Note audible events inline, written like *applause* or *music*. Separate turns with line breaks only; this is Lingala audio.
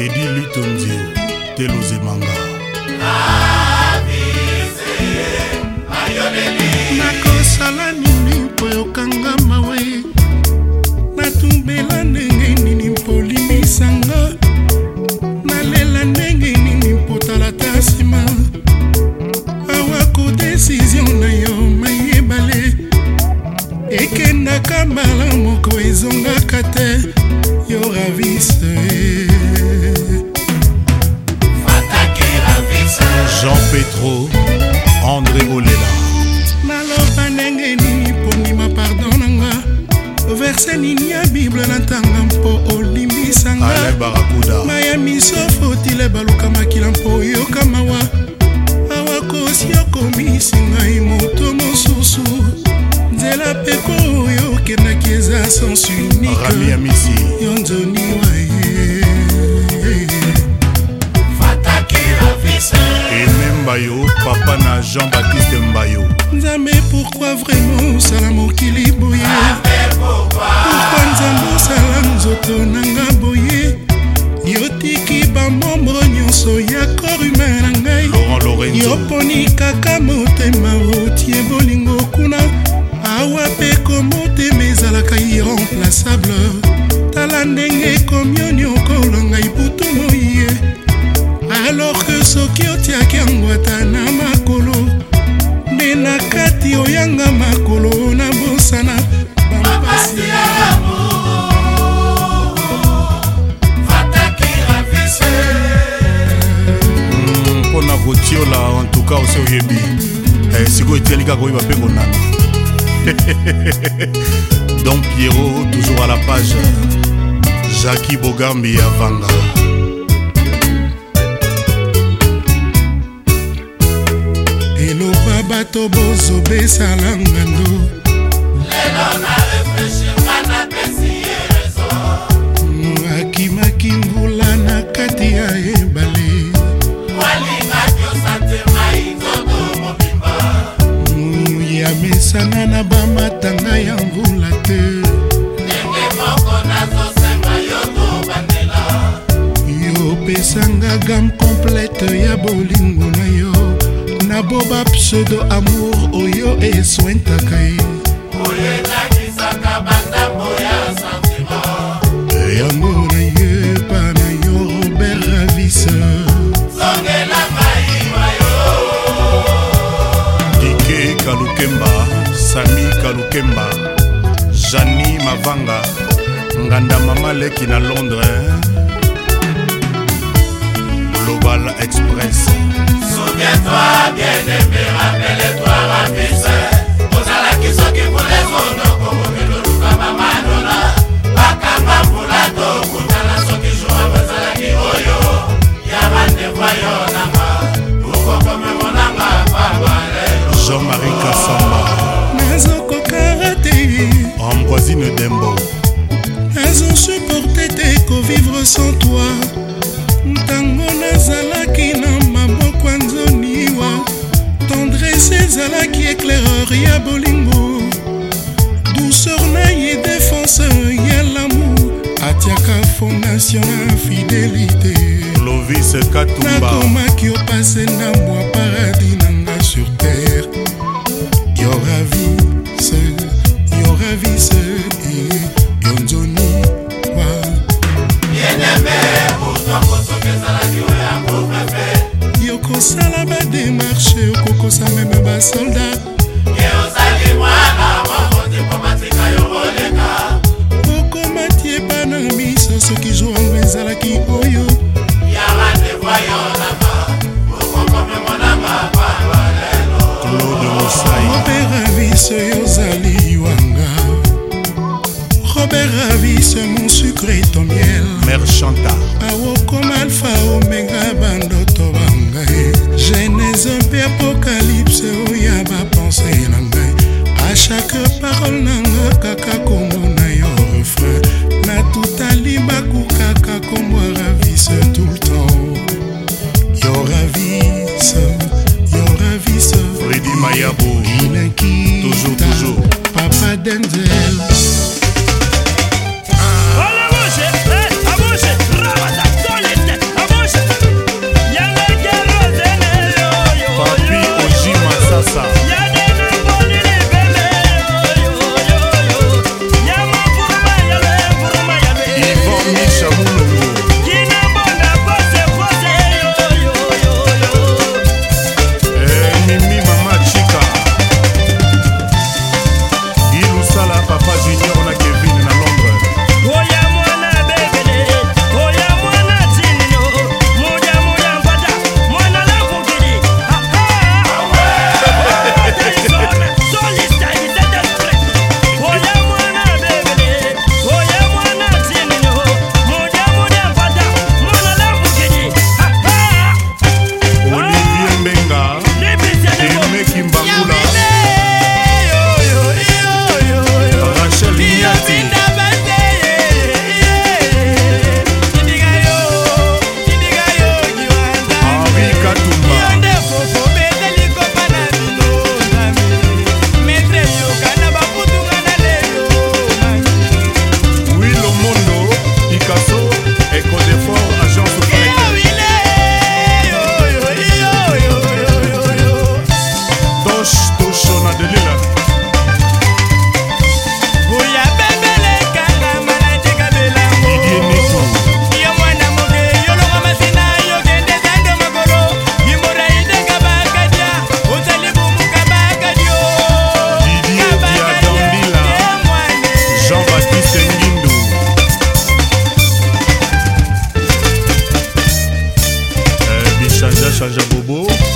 tedi litonzio telozemanga
nakosala nini mpo yokanga mawe natumbela ndenge nini mpolimisanga nalela ndenge nini mpotalata nsima awa kodesizio na yo mayebale ekendaka mbala moko ezongaka te yo ravise
petro andré olela
naloba ndenge nini pondima pardon nanga verse nini ya bible natanga mpo olimbisanga maya miso fotile baluka makila mpo oyoka mawa awa kosi okomisi ngai moto mosusu nzela pepo oyo okendaki eza sens unique yo nzoni
mbayo papa na jean baptiste mbayo
nzambe pourkoi vraiment osala mokili boye pourkoi nzambe osala nzoto nanga boye yotiki bamombre nyonso ya kor humain na ngai yoponi kaka mo
nyonso oyebi eh, sikoyo etiali kaka oyeba mpe konana *laughs* don piero toujours à la page jaki bogambi ya vanga
eloba bato bozobesala ngando lelo na refreshe wana nabamatanga ya mvula te ndenge moko nazosenga yo tobandela yopesanga game complete ya bolingo na yo naboba pseudo amour oyo eswentaka ye oyelakisaka bandambo ya santima e yango nayepa na yo robert raviseur songelanga iwa yo
dike kalukemba sami kalukemba jani mavanga nganda mama leki na londres global express souviens-toi bien aimé rappelle-toi
sans toi ntango nazalaki na maboko ya nzoniwa tendrese ezalaki éclaireur ya bolingo douceur na ye défense ya lamour atiaka fondation na fidélité
lovis katumba nakomaki
opase na mwa paradis robert avis oyo ozali wanga robert avis mon sucre etomiel
mer chanta
awokoma alfa omenga bandoto bangai genese mpe apokalypse oyo bapense na ngai a chaque parole nanga kaka komo Mayabo Toujours toujours Papa Denzel
Xanja Bubu